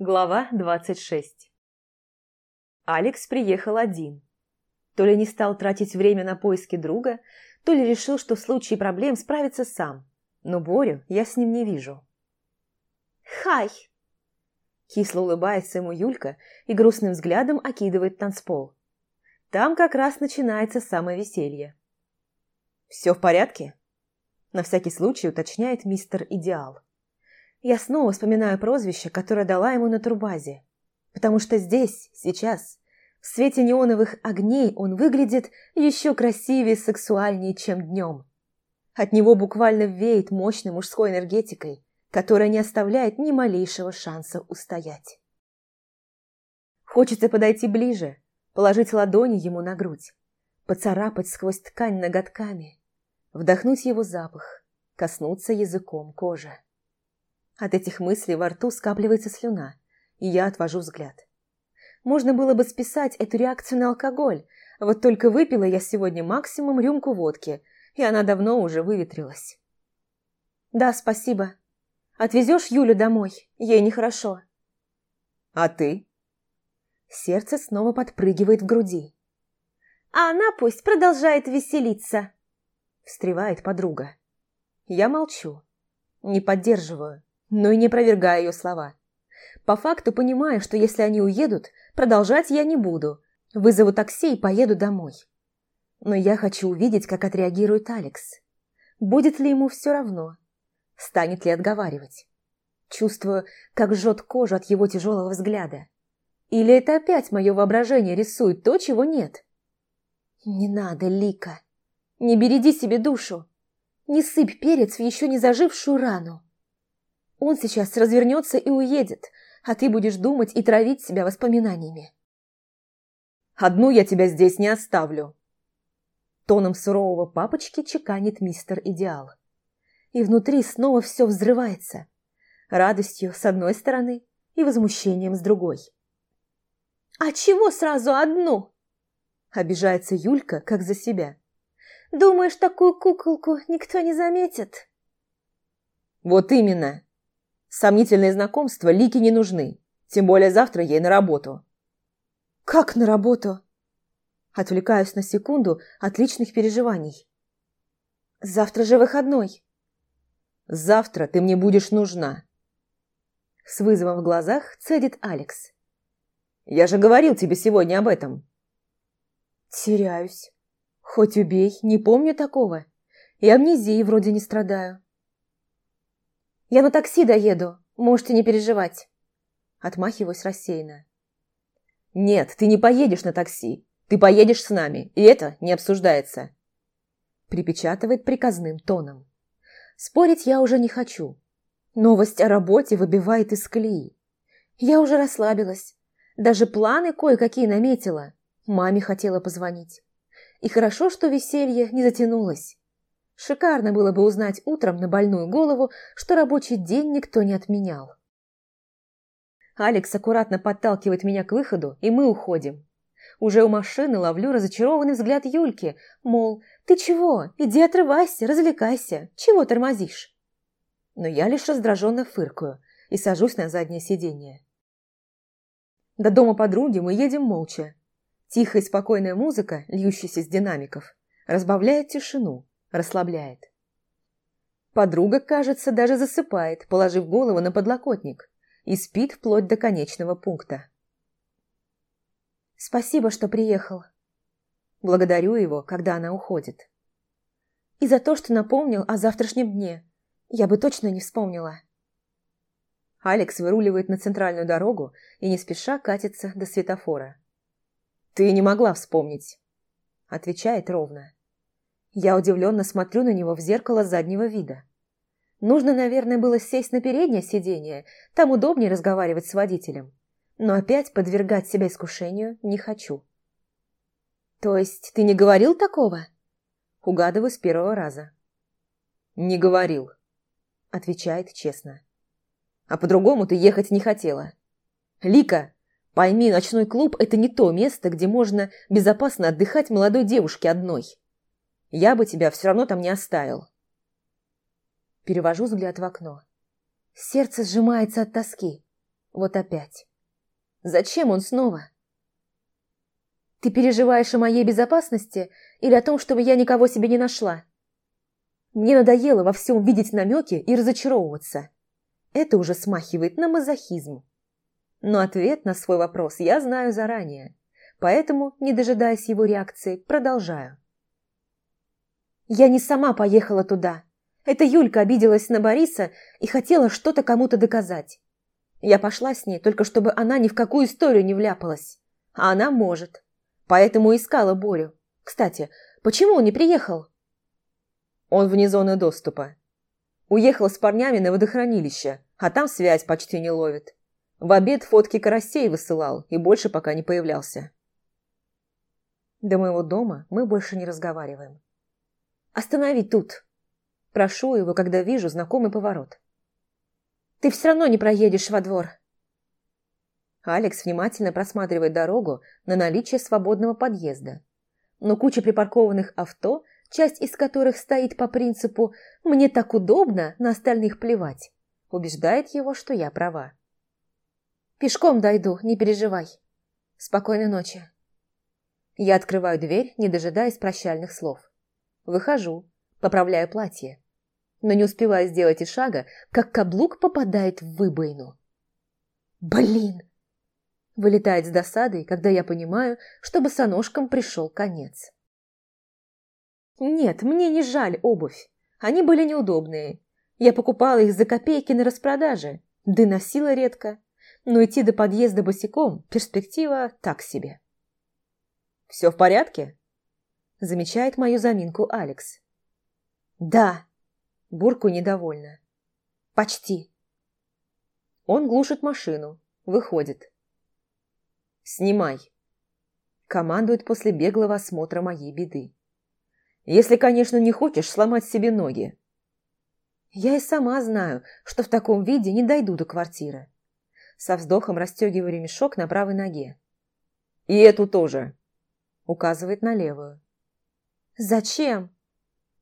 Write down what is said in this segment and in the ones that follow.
Глава 26 Алекс приехал один. То ли не стал тратить время на поиски друга, то ли решил, что в случае проблем справится сам. Но Борю я с ним не вижу. «Хай!» Кисло улыбается ему Юлька и грустным взглядом окидывает танцпол. Там как раз начинается самое веселье. «Все в порядке?» На всякий случай уточняет мистер Идеал. Я снова вспоминаю прозвище, которое дала ему на турбазе. Потому что здесь, сейчас, в свете неоновых огней он выглядит еще красивее и сексуальнее, чем днем. От него буквально веет мощной мужской энергетикой, которая не оставляет ни малейшего шанса устоять. Хочется подойти ближе, положить ладони ему на грудь, поцарапать сквозь ткань ноготками, вдохнуть его запах, коснуться языком кожи. От этих мыслей во рту скапливается слюна, и я отвожу взгляд. Можно было бы списать эту реакцию на алкоголь, вот только выпила я сегодня максимум рюмку водки, и она давно уже выветрилась. «Да, спасибо. Отвезешь Юлю домой? Ей нехорошо». «А ты?» Сердце снова подпрыгивает в груди. «А она пусть продолжает веселиться», – встревает подруга. Я молчу, не поддерживаю но и не опровергая ее слова. По факту понимаю, что если они уедут, продолжать я не буду. Вызову такси и поеду домой. Но я хочу увидеть, как отреагирует Алекс. Будет ли ему все равно? Станет ли отговаривать? Чувствую, как жжет кожу от его тяжелого взгляда. Или это опять мое воображение рисует то, чего нет? Не надо, Лика. Не береди себе душу. Не сыпь перец в еще не зажившую рану. Он сейчас развернется и уедет, а ты будешь думать и травить себя воспоминаниями. «Одну я тебя здесь не оставлю», Тоном сурового папочки чеканит мистер Идеал. И внутри снова все взрывается. Радостью с одной стороны и возмущением с другой. «А чего сразу одну?» Обижается Юлька, как за себя. «Думаешь, такую куколку никто не заметит?» «Вот именно!» Сомнительные знакомства Лике не нужны, тем более завтра ей на работу. «Как на работу?» Отвлекаюсь на секунду от личных переживаний. «Завтра же выходной». «Завтра ты мне будешь нужна». С вызовом в глазах цедит Алекс. «Я же говорил тебе сегодня об этом». Теряюсь. Хоть убей, не помню такого. И амнезией вроде не страдаю. «Я на такси доеду, можете не переживать». Отмахиваюсь рассеянно. «Нет, ты не поедешь на такси. Ты поедешь с нами, и это не обсуждается». Припечатывает приказным тоном. Спорить я уже не хочу. Новость о работе выбивает из колеи. Я уже расслабилась. Даже планы кое-какие наметила. Маме хотела позвонить. И хорошо, что веселье не затянулось. Шикарно было бы узнать утром на больную голову, что рабочий день никто не отменял. Алекс аккуратно подталкивает меня к выходу, и мы уходим. Уже у машины ловлю разочарованный взгляд Юльки, мол, ты чего, иди отрывайся, развлекайся, чего тормозишь? Но я лишь раздраженно фыркаю и сажусь на заднее сиденье. До дома подруги мы едем молча. Тихая и спокойная музыка, льющаяся с динамиков, разбавляет тишину, расслабляет. Подруга, кажется, даже засыпает, положив голову на подлокотник, и спит вплоть до конечного пункта. «Спасибо, что приехал». Благодарю его, когда она уходит. «И за то, что напомнил о завтрашнем дне. Я бы точно не вспомнила». Алекс выруливает на центральную дорогу и не спеша катится до светофора. «Ты не могла вспомнить», – отвечает ровно. Я удивленно смотрю на него в зеркало заднего вида. Нужно, наверное, было сесть на переднее сиденье, там удобнее разговаривать с водителем. Но опять подвергать себя искушению не хочу. «То есть ты не говорил такого?» Угадываю с первого раза. «Не говорил», — отвечает честно. «А по-другому ты ехать не хотела. Лика, пойми, ночной клуб – это не то место, где можно безопасно отдыхать молодой девушке одной». Я бы тебя все равно там не оставил. Перевожу взгляд в окно. Сердце сжимается от тоски. Вот опять. Зачем он снова? Ты переживаешь о моей безопасности или о том, чтобы я никого себе не нашла? Мне надоело во всем видеть намеки и разочаровываться. Это уже смахивает на мазохизм. Но ответ на свой вопрос я знаю заранее, поэтому, не дожидаясь его реакции, продолжаю. Я не сама поехала туда. Это Юлька обиделась на Бориса и хотела что-то кому-то доказать. Я пошла с ней, только чтобы она ни в какую историю не вляпалась. А она может. Поэтому искала Борю. Кстати, почему он не приехал? Он вне зоны доступа. Уехал с парнями на водохранилище, а там связь почти не ловит. В обед фотки карасей высылал и больше пока не появлялся. До моего дома мы больше не разговариваем. «Останови тут!» Прошу его, когда вижу знакомый поворот. «Ты все равно не проедешь во двор!» Алекс внимательно просматривает дорогу на наличие свободного подъезда. Но куча припаркованных авто, часть из которых стоит по принципу «мне так удобно, на остальных плевать», убеждает его, что я права. «Пешком дойду, не переживай. Спокойной ночи». Я открываю дверь, не дожидаясь прощальных слов. Выхожу, поправляю платье. Но не успеваю сделать и шага, как каблук попадает в выбоину. «Блин!» Вылетает с досадой, когда я понимаю, что босоножкам пришел конец. Нет, мне не жаль обувь. Они были неудобные. Я покупала их за копейки на распродаже, да носила редко. Но идти до подъезда босиком – перспектива так себе. «Все в порядке?» – замечает мою заминку Алекс. «Да», – бурку недовольна. «Почти». Он глушит машину, выходит. «Снимай!» Командует после беглого осмотра моей беды. «Если, конечно, не хочешь сломать себе ноги». Я и сама знаю, что в таком виде не дойду до квартиры. Со вздохом расстегиваю ремешок на правой ноге. «И эту тоже!» Указывает на левую. «Зачем?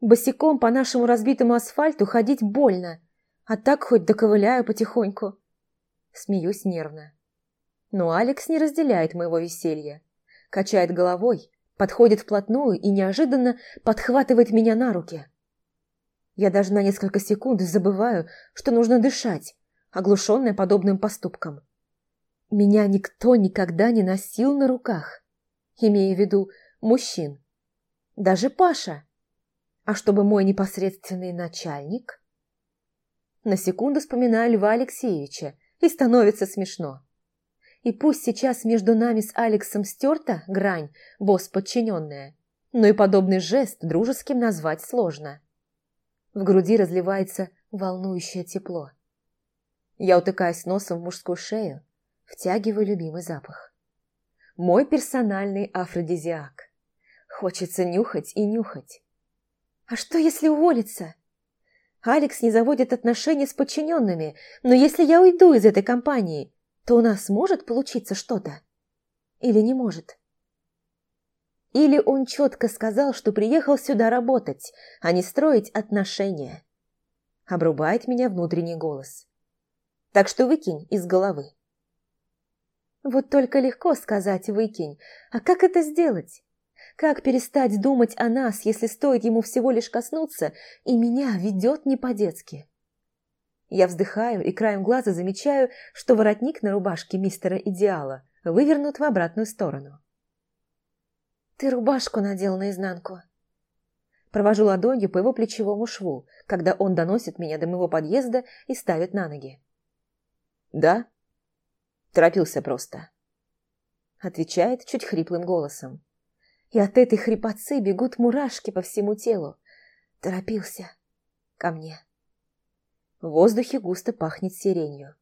Босиком по нашему разбитому асфальту ходить больно, а так хоть доковыляю потихоньку». Смеюсь нервно. Но Алекс не разделяет моего веселья. Качает головой, подходит вплотную и неожиданно подхватывает меня на руки. Я даже на несколько секунд забываю, что нужно дышать, оглушенная подобным поступком. Меня никто никогда не носил на руках, имея в виду мужчин. Даже Паша. А чтобы мой непосредственный начальник? На секунду вспоминаю Льва Алексеевича, и становится смешно. И пусть сейчас между нами с Алексом стерта грань, босс подчиненная, но и подобный жест дружеским назвать сложно. В груди разливается волнующее тепло. Я утыкаюсь носом в мужскую шею, втягиваю любимый запах. Мой персональный афродизиак. Хочется нюхать и нюхать. А что, если уволиться? Алекс не заводит отношения с подчиненными, но если я уйду из этой компании, то у нас может получиться что-то? Или не может? Или он четко сказал, что приехал сюда работать, а не строить отношения? Обрубает меня внутренний голос. Так что выкинь из головы. Вот только легко сказать «выкинь», а как это сделать? Как перестать думать о нас, если стоит ему всего лишь коснуться, и меня ведет не по-детски? Я вздыхаю и краем глаза замечаю, что воротник на рубашке мистера Идеала вывернут в обратную сторону. «Ты рубашку надел наизнанку». Провожу ладонью по его плечевому шву, когда он доносит меня до моего подъезда и ставит на ноги. «Да?» Торопился просто. Отвечает чуть хриплым голосом. И от этой хрипотцы бегут мурашки по всему телу. Торопился. Ко мне. В воздухе густо пахнет сиренью.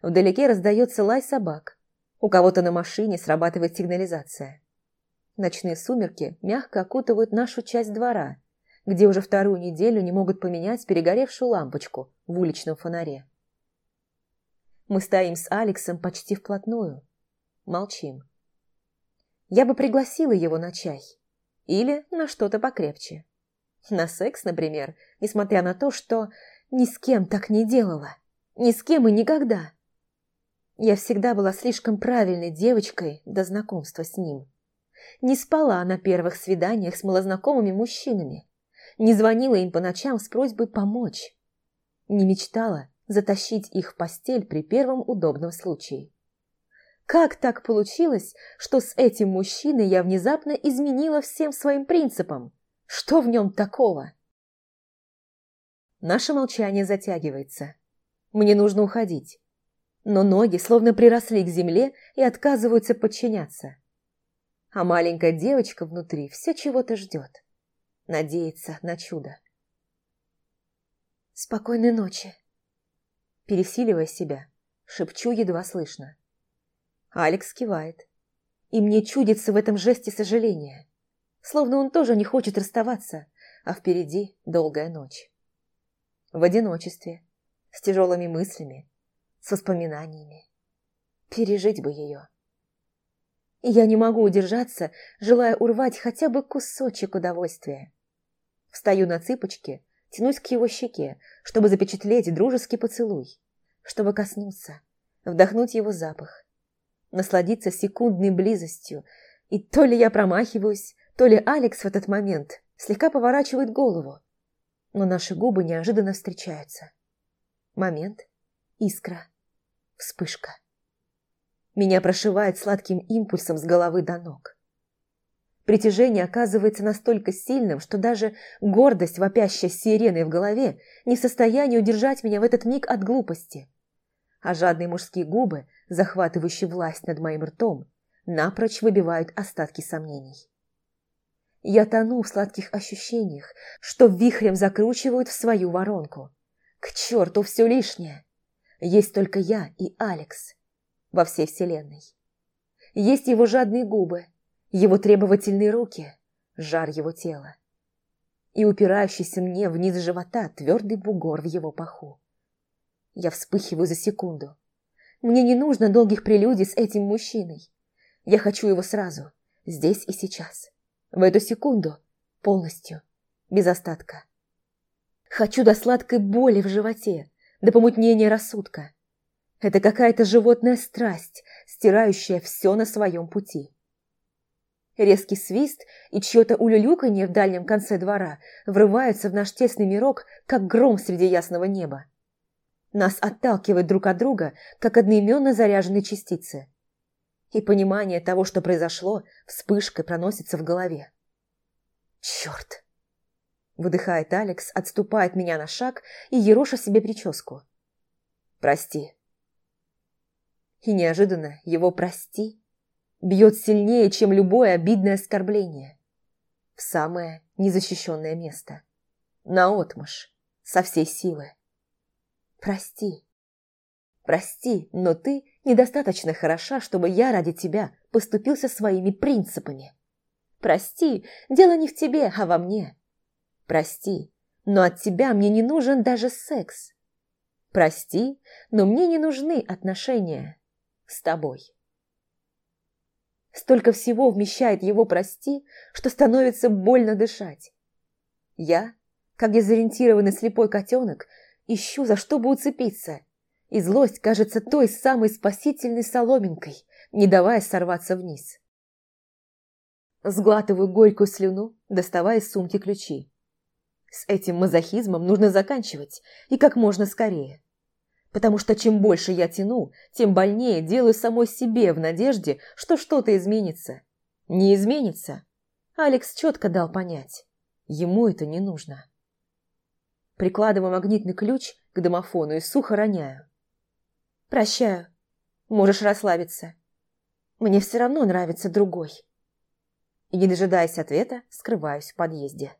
Вдалеке раздается лай собак. У кого-то на машине срабатывает сигнализация. Ночные сумерки мягко окутывают нашу часть двора, где уже вторую неделю не могут поменять перегоревшую лампочку в уличном фонаре. Мы стоим с Алексом почти вплотную. Молчим. Я бы пригласила его на чай. Или на что-то покрепче. На секс, например, несмотря на то, что ни с кем так не делала. Ни с кем и никогда. Я всегда была слишком правильной девочкой до знакомства с ним. Не спала на первых свиданиях с малознакомыми мужчинами. Не звонила им по ночам с просьбой помочь. Не мечтала затащить их в постель при первом удобном случае. Как так получилось, что с этим мужчиной я внезапно изменила всем своим принципам? Что в нем такого? Наше молчание затягивается. Мне нужно уходить. Но ноги словно приросли к земле и отказываются подчиняться. А маленькая девочка внутри все чего-то ждет. Надеется на чудо. «Спокойной ночи!» Пересиливая себя, шепчу едва слышно. Алекс кивает. И мне чудится в этом жесте сожаления. Словно он тоже не хочет расставаться, а впереди долгая ночь. В одиночестве, с тяжелыми мыслями, с воспоминаниями. Пережить бы ее. И я не могу удержаться, желая урвать хотя бы кусочек удовольствия. Встаю на цыпочки, тянусь к его щеке, чтобы запечатлеть дружеский поцелуй, чтобы коснуться, вдохнуть его запах, насладиться секундной близостью. И то ли я промахиваюсь, то ли Алекс в этот момент слегка поворачивает голову. Но наши губы неожиданно встречаются. Момент, искра, вспышка. Меня прошивает сладким импульсом с головы до ног. Притяжение оказывается настолько сильным, что даже гордость, вопящая сиреной в голове, не в состоянии удержать меня в этот миг от глупости. А жадные мужские губы захватывающий власть над моим ртом, напрочь выбивают остатки сомнений. Я тону в сладких ощущениях, что вихрем закручивают в свою воронку. К черту все лишнее. Есть только я и Алекс во всей вселенной. Есть его жадные губы, его требовательные руки, жар его тела и упирающийся мне вниз живота твердый бугор в его паху. Я вспыхиваю за секунду, мне не нужно долгих прелюдий с этим мужчиной. Я хочу его сразу, здесь и сейчас. В эту секунду, полностью, без остатка. Хочу до сладкой боли в животе, до помутнения рассудка. Это какая-то животная страсть, стирающая все на своем пути. Резкий свист и чье-то улюлюканье в дальнем конце двора врываются в наш тесный мирок, как гром среди ясного неба. Нас отталкивает друг от друга, как одноименно заряженные частицы. И понимание того, что произошло, вспышкой проносится в голове. «Черт!» Выдыхает Алекс, отступает меня на шаг и ероша себе прическу. «Прости». И неожиданно его «прости» бьет сильнее, чем любое обидное оскорбление. В самое незащищенное место. Наотмашь, со всей силы. Прости. Прости, но ты недостаточно хороша, чтобы я ради тебя поступился своими принципами. Прости, дело не в тебе, а во мне. Прости, но от тебя мне не нужен даже секс. Прости, но мне не нужны отношения с тобой. Столько всего вмещает его «прости», что становится больно дышать. Я, как дезориентированный слепой котенок, Ищу, за что бы уцепиться. И злость кажется той самой спасительной соломинкой, не давая сорваться вниз. Сглатываю горькую слюну, доставая из сумки ключи. С этим мазохизмом нужно заканчивать, и как можно скорее. Потому что чем больше я тяну, тем больнее делаю самой себе в надежде, что что-то изменится. Не изменится. Алекс четко дал понять. Ему это не нужно. Прикладываю магнитный ключ к домофону и сухо роняю. «Прощаю. Можешь расслабиться. Мне все равно нравится другой». И, не дожидаясь ответа, скрываюсь в подъезде.